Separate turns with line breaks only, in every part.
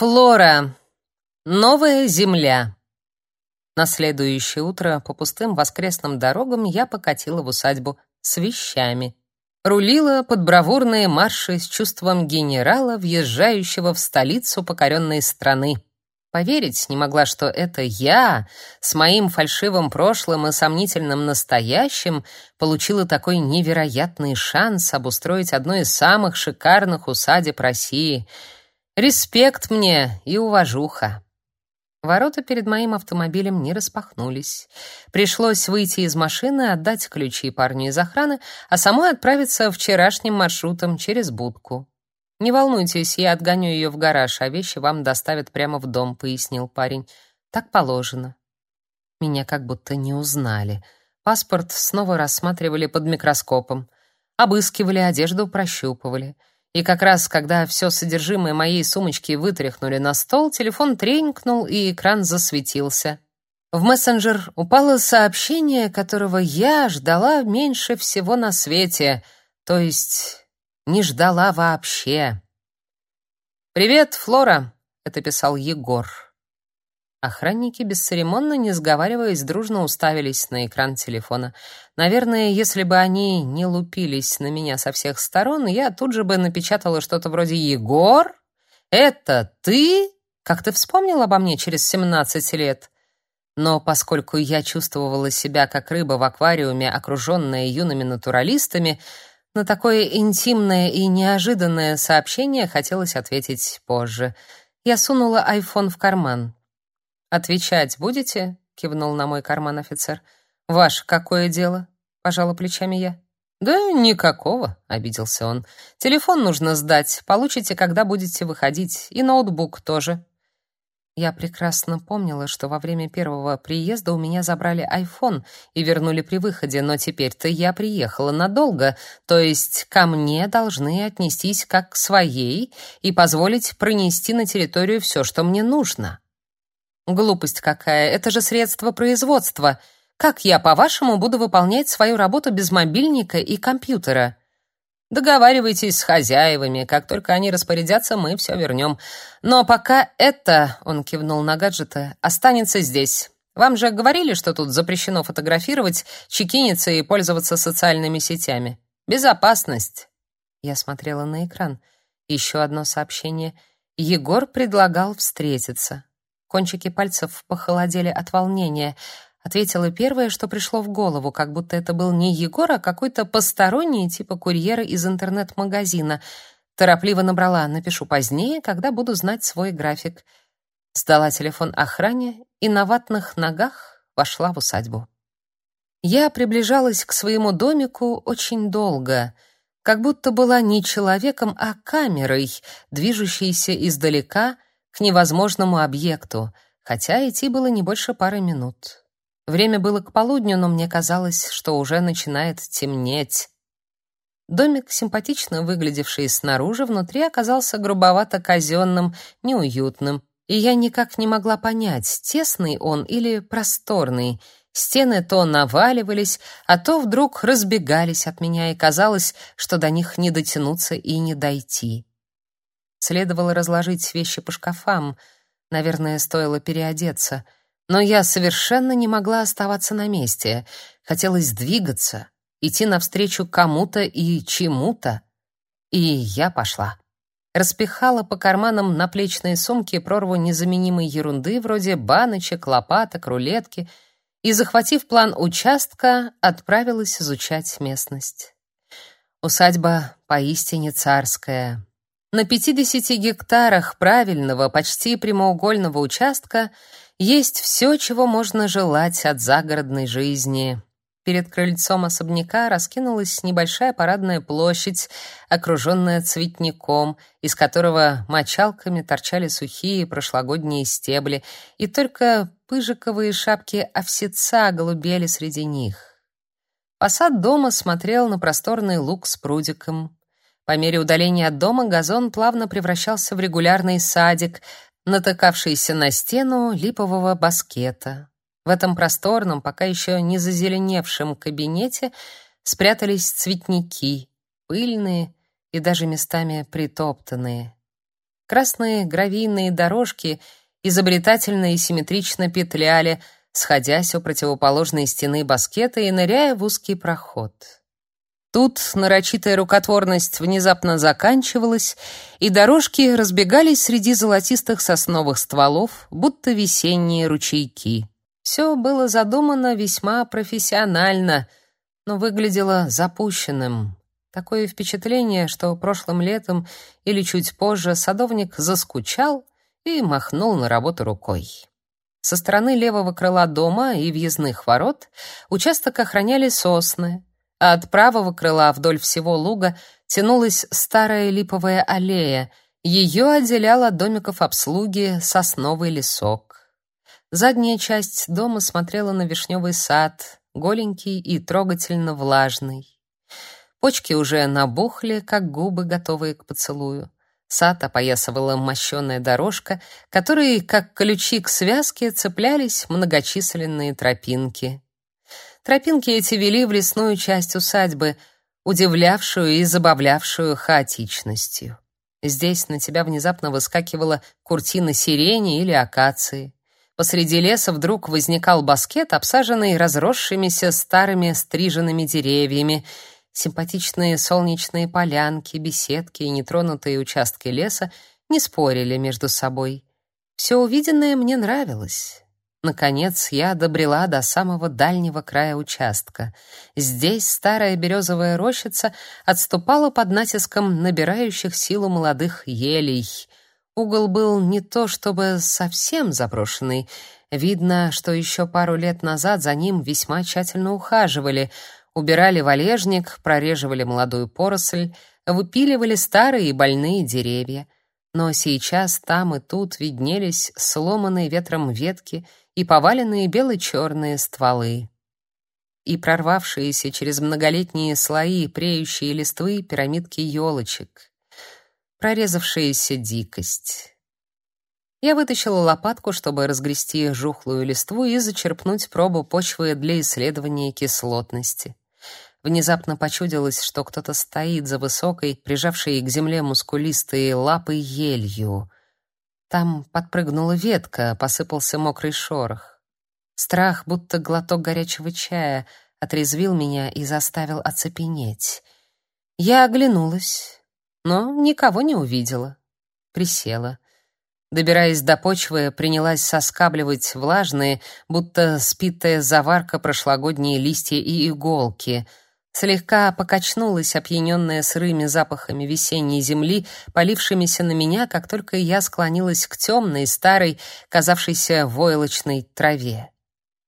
Флора. Новая земля. На следующее утро по пустым воскресным дорогам я покатила в усадьбу с вещами. Рулила под бравурные марши с чувством генерала, въезжающего в столицу покоренной страны. Поверить не могла, что это я с моим фальшивым прошлым и сомнительным настоящим получила такой невероятный шанс обустроить одну из самых шикарных усадеб России. Респект мне и уважуха. Ворота перед моим автомобилем не распахнулись. Пришлось выйти из машины, отдать ключи парню из охраны, а самой отправиться вчерашним маршрутом через будку. «Не волнуйтесь, я отгоню ее в гараж, а вещи вам доставят прямо в дом», — пояснил парень. «Так положено». Меня как будто не узнали. Паспорт снова рассматривали под микроскопом. Обыскивали, одежду прощупывали. И как раз, когда все содержимое моей сумочки вытряхнули на стол, телефон тренькнул, и экран засветился. В мессенджер упало сообщение, которого я ждала меньше всего на свете, то есть не ждала вообще. «Привет, Флора», — это писал Егор. Охранники, бесцеремонно, не сговариваясь, дружно уставились на экран телефона. Наверное, если бы они не лупились на меня со всех сторон, я тут же бы напечатала что-то вроде «Егор? Это ты? Как ты вспомнил обо мне через 17 лет?» Но поскольку я чувствовала себя как рыба в аквариуме, окруженная юными натуралистами, на такое интимное и неожиданное сообщение хотелось ответить позже. Я сунула айфон в карман. «Отвечать будете?» — кивнул на мой карман офицер. «Ваше какое дело?» — пожала плечами я. «Да никакого», — обиделся он. «Телефон нужно сдать. Получите, когда будете выходить. И ноутбук тоже». Я прекрасно помнила, что во время первого приезда у меня забрали iPhone и вернули при выходе, но теперь-то я приехала надолго, то есть ко мне должны отнестись как к своей и позволить пронести на территорию все, что мне нужно. Глупость какая, это же средство производства. Как я, по-вашему, буду выполнять свою работу без мобильника и компьютера? Договаривайтесь с хозяевами, как только они распорядятся, мы все вернем. Но пока это, он кивнул на гаджеты, останется здесь. Вам же говорили, что тут запрещено фотографировать, чекиниться и пользоваться социальными сетями. Безопасность. Я смотрела на экран. Еще одно сообщение. Егор предлагал встретиться. Кончики пальцев похолодели от волнения. Ответила первое, что пришло в голову, как будто это был не Егор, а какой-то посторонний, типа курьера из интернет-магазина. Торопливо набрала «напишу позднее, когда буду знать свой график». Сдала телефон охране и на ватных ногах вошла в усадьбу. Я приближалась к своему домику очень долго, как будто была не человеком, а камерой, движущейся издалека к невозможному объекту, хотя идти было не больше пары минут. Время было к полудню, но мне казалось, что уже начинает темнеть. Домик, симпатично выглядевший снаружи, внутри оказался грубовато казенным, неуютным, и я никак не могла понять, тесный он или просторный. Стены то наваливались, а то вдруг разбегались от меня, и казалось, что до них не дотянуться и не дойти. Следовало разложить вещи по шкафам. Наверное, стоило переодеться — но я совершенно не могла оставаться на месте. Хотелось двигаться, идти навстречу кому-то и чему-то. И я пошла. Распихала по карманам наплечные сумки прорву незаменимой ерунды вроде баночек, лопаток, рулетки и, захватив план участка, отправилась изучать местность. Усадьба поистине царская. На 50 гектарах правильного, почти прямоугольного участка есть все, чего можно желать от загородной жизни. Перед крыльцом особняка раскинулась небольшая парадная площадь, окруженная цветником, из которого мочалками торчали сухие прошлогодние стебли, и только пыжиковые шапки овсеца голубели среди них. Фасад дома смотрел на просторный луг с прудиком. По мере удаления от дома газон плавно превращался в регулярный садик, натыкавшийся на стену липового баскета. В этом просторном, пока еще не зазеленевшем кабинете спрятались цветники, пыльные и даже местами притоптанные. Красные гравийные дорожки изобретательно и симметрично петляли, сходясь у противоположной стены баскета и ныряя в узкий проход. Тут нарочитая рукотворность внезапно заканчивалась, и дорожки разбегались среди золотистых сосновых стволов, будто весенние ручейки. Все было задумано весьма профессионально, но выглядело запущенным. Такое впечатление, что прошлым летом или чуть позже садовник заскучал и махнул на работу рукой. Со стороны левого крыла дома и въездных ворот участок охраняли сосны, а от правого крыла вдоль всего луга тянулась старая липовая аллея. Ее отделял от домиков обслуги сосновый лесок. Задняя часть дома смотрела на вишневый сад, голенький и трогательно влажный. Почки уже набухли, как губы, готовые к поцелую. Сад опоясывала мощеная дорожка, которой, как ключи к связке, цеплялись многочисленные тропинки. Тропинки эти вели в лесную часть усадьбы, удивлявшую и забавлявшую хаотичностью. Здесь на тебя внезапно выскакивала куртина сирени или акации. Посреди леса вдруг возникал баскет, обсаженный разросшимися старыми стриженными деревьями, симпатичные солнечные полянки, беседки и нетронутые участки леса не спорили между собой. Все увиденное мне нравилось. Наконец я добрела до самого дальнего края участка. Здесь старая березовая рощица отступала под натиском набирающих силу молодых елей. Угол был не то чтобы совсем заброшенный. Видно, что еще пару лет назад за ним весьма тщательно ухаживали. Убирали валежник, прореживали молодую поросль, выпиливали старые и больные деревья. Но сейчас там и тут виднелись сломанные ветром ветки — и поваленные бело-черные стволы. И прорвавшиеся через многолетние слои преющие листвы пирамидки елочек. Прорезавшаяся дикость. Я вытащила лопатку, чтобы разгрести жухлую листву и зачерпнуть пробу почвы для исследования кислотности. Внезапно почудилось, что кто-то стоит за высокой, прижавшей к земле мускулистой лапой елью — там подпрыгнула ветка, посыпался мокрый шорох. Страх, будто глоток горячего чая, отрезвил меня и заставил оцепенеть. Я оглянулась, но никого не увидела. Присела. Добираясь до почвы, принялась соскабливать влажные, будто спитая заварка прошлогодние листья и иголки — Слегка покачнулась, опьяненная сырыми запахами весенней земли, полившимися на меня, как только я склонилась к темной, старой, казавшейся войлочной траве.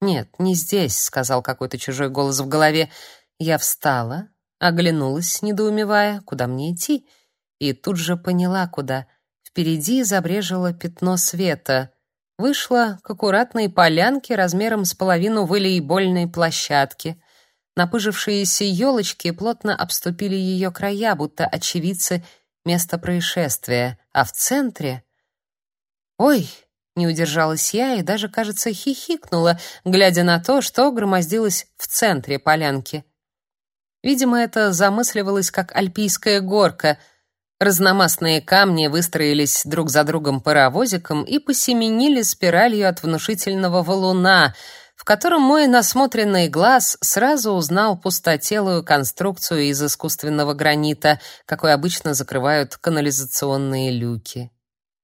«Нет, не здесь», — сказал какой-то чужой голос в голове. Я встала, оглянулась, недоумевая, куда мне идти, и тут же поняла, куда. Впереди забрежило пятно света. Вышла к аккуратной полянке размером с половину волейбольной площадки — Напыжившиеся елочки плотно обступили ее края, будто очевидцы места происшествия, а в центре... «Ой!» — не удержалась я и даже, кажется, хихикнула, глядя на то, что громоздилось в центре полянки. Видимо, это замысливалось как альпийская горка. Разномастные камни выстроились друг за другом паровозиком и посеменили спиралью от внушительного валуна — котором мой насмотренный глаз сразу узнал пустотелую конструкцию из искусственного гранита, какой обычно закрывают канализационные люки.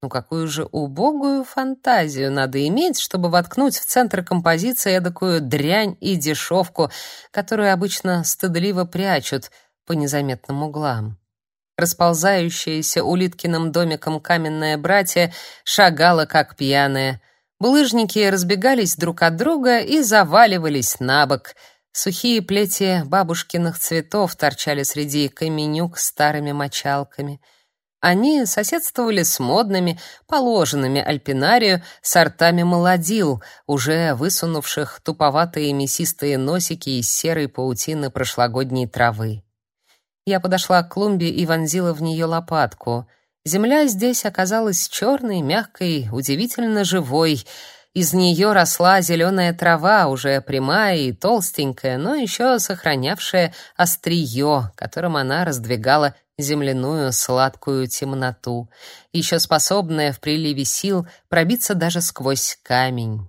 Ну какую же убогую фантазию надо иметь, чтобы воткнуть в центр композиции эдакую дрянь и дешевку, которую обычно стыдливо прячут по незаметным углам. Расползающаяся улиткиным домиком каменное братья шагала как пьяная — Булыжники разбегались друг от друга и заваливались на бок. Сухие плети бабушкиных цветов торчали среди каменюк старыми мочалками. Они соседствовали с модными, положенными альпинарию сортами молодил, уже высунувших туповатые мясистые носики из серой паутины прошлогодней травы. Я подошла к клумбе и вонзила в нее лопатку — Земля здесь оказалась черной, мягкой, удивительно живой. Из нее росла зеленая трава, уже прямая и толстенькая, но еще сохранявшая острие, которым она раздвигала земляную сладкую темноту, еще способная в приливе сил пробиться даже сквозь камень.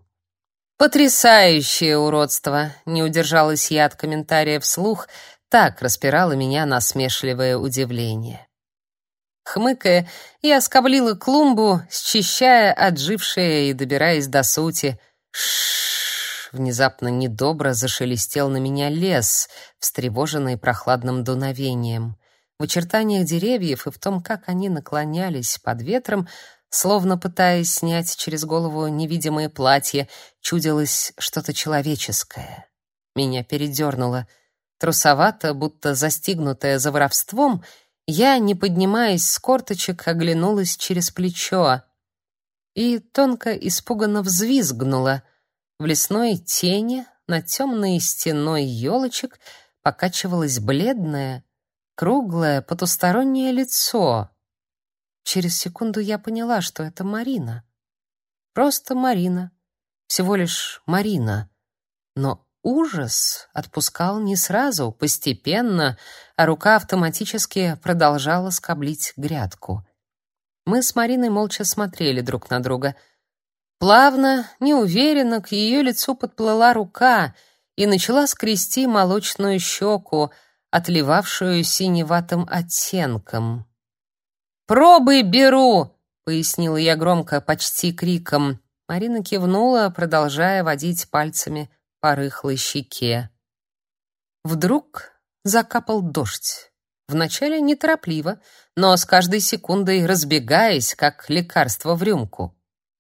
Потрясающее уродство, не удержалась я от комментария вслух, так распирало меня насмешливое удивление. Хмыкая, я скоблила клумбу, счищая отжившее и добираясь до сути. Шш! Внезапно недобро зашелестел на меня лес, встревоженный прохладным дуновением. В очертаниях деревьев и в том, как они наклонялись под ветром, словно пытаясь снять через голову невидимое платье, чудилось что-то человеческое. Меня передернуло. Трусовато, будто застигнутая за воровством, я, не поднимаясь с корточек, оглянулась через плечо и тонко испуганно взвизгнула. В лесной тени над темной стеной елочек покачивалось бледное, круглое потустороннее лицо. Через секунду я поняла, что это Марина. Просто Марина. Всего лишь Марина. Но ужас отпускал не сразу, постепенно, а рука автоматически продолжала скоблить грядку. Мы с Мариной молча смотрели друг на друга. Плавно, неуверенно к ее лицу подплыла рука и начала скрести молочную щеку, отливавшую синеватым оттенком. «Пробы беру!» — пояснила я громко, почти криком. Марина кивнула, продолжая водить пальцами по рыхлой щеке. Вдруг закапал дождь. Вначале неторопливо, но с каждой секундой разбегаясь, как лекарство в рюмку.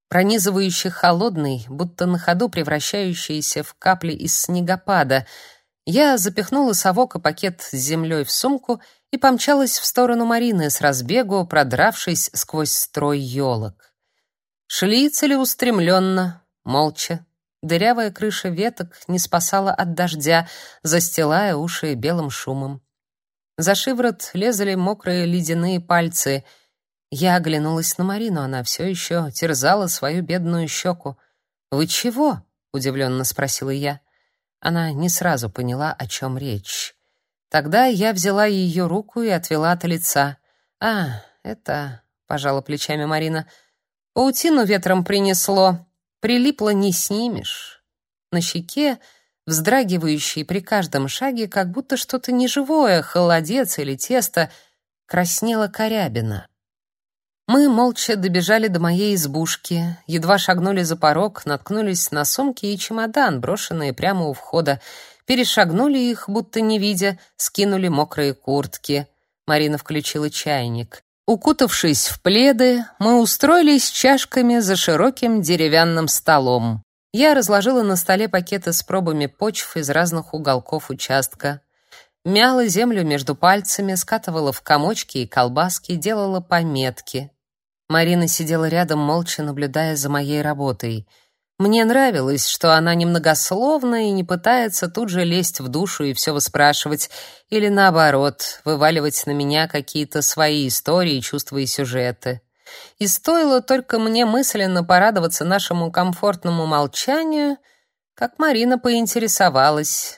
Пронизывающий холодный, будто на ходу превращающийся в капли из снегопада — я запихнула совок и пакет с землей в сумку и помчалась в сторону Марины с разбегу, продравшись сквозь строй елок. Шли целеустремленно, молча. Дырявая крыша веток не спасала от дождя, застилая уши белым шумом. За шиворот лезали мокрые ледяные пальцы. Я оглянулась на Марину, она все еще терзала свою бедную щеку. «Вы чего?» — удивленно спросила я. Она не сразу поняла, о чем речь. Тогда я взяла ее руку и отвела от лица. «А, это...» — пожала плечами Марина. «Паутину ветром принесло. Прилипло не снимешь». На щеке, вздрагивающей при каждом шаге, как будто что-то неживое, холодец или тесто, краснела корябина. Мы молча добежали до моей избушки, едва шагнули за порог, наткнулись на сумки и чемодан, брошенные прямо у входа, перешагнули их, будто не видя, скинули мокрые куртки. Марина включила чайник. Укутавшись в пледы, мы устроились чашками за широким деревянным столом. Я разложила на столе пакеты с пробами почв из разных уголков участка. Мяла землю между пальцами, скатывала в комочки и колбаски, делала пометки. Марина сидела рядом, молча наблюдая за моей работой. Мне нравилось, что она немногословна и не пытается тут же лезть в душу и все выспрашивать, или наоборот, вываливать на меня какие-то свои истории, чувства и сюжеты. И стоило только мне мысленно порадоваться нашему комфортному молчанию, как Марина поинтересовалась: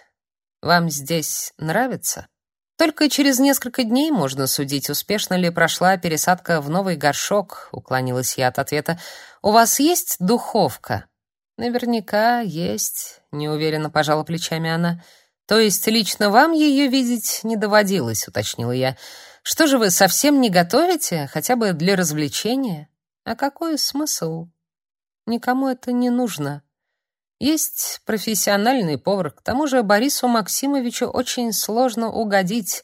"Вам здесь нравится?" Только через несколько дней можно судить, успешно ли прошла пересадка в новый горшок, уклонилась я от ответа. У вас есть духовка? Наверняка есть, неуверенно пожала плечами она. То есть лично вам ее видеть не доводилось, уточнила я. Что же вы совсем не готовите, хотя бы для развлечения? А какой смысл? Никому это не нужно. Есть профессиональный повар, к тому же Борису Максимовичу очень сложно угодить.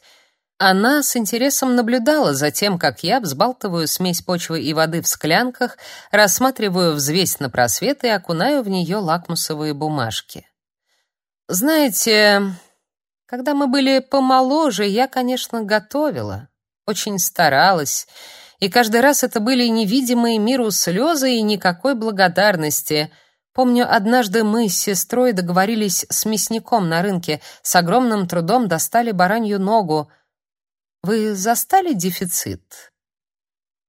Она с интересом наблюдала за тем, как я взбалтываю смесь почвы и воды в склянках, рассматриваю взвесь на просвет и окунаю в нее лакмусовые бумажки. Знаете, когда мы были помоложе, я, конечно, готовила, очень старалась, и каждый раз это были невидимые миру слезы и никакой благодарности — Помню, однажды мы с сестрой договорились с мясником на рынке, с огромным трудом достали баранью ногу. Вы застали дефицит?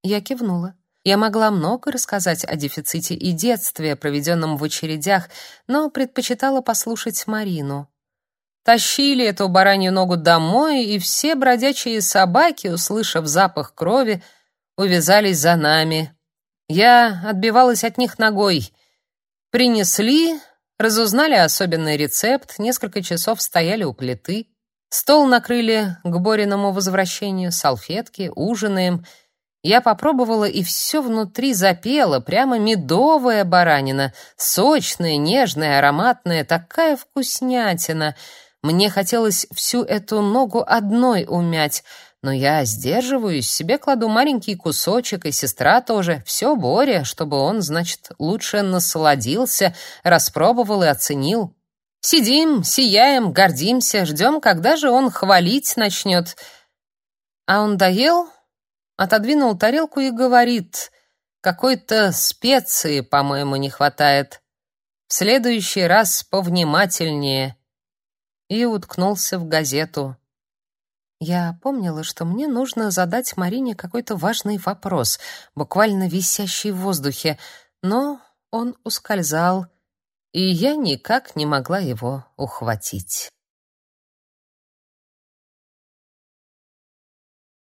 Я кивнула. Я могла много рассказать о дефиците и детстве, проведенном в очередях, но предпочитала послушать Марину. тащили эту баранью ногу домой, и все бродячие собаки, услышав запах крови, увязались за нами. Я отбивалась от них ногой. Принесли, разузнали особенный рецепт, несколько часов стояли у плиты. Стол накрыли к Бориному возвращению, салфетки, ужинаем. Я попробовала, и все внутри запело, прямо медовая баранина, сочная, нежная, ароматная, такая вкуснятина. Мне хотелось всю эту ногу одной умять — но я сдерживаюсь, себе кладу маленький кусочек, и сестра тоже. Все Боря, чтобы он, значит, лучше насладился, распробовал и оценил. Сидим, сияем, гордимся, ждем, когда же он хвалить начнет. А он доел, отодвинул тарелку и говорит, какой-то специи, по-моему, не хватает. В следующий раз повнимательнее. И уткнулся в газету. Я помнила, что мне нужно задать Марине какой-то важный вопрос, буквально висящий в воздухе, но он ускользал, и я никак не могла его ухватить.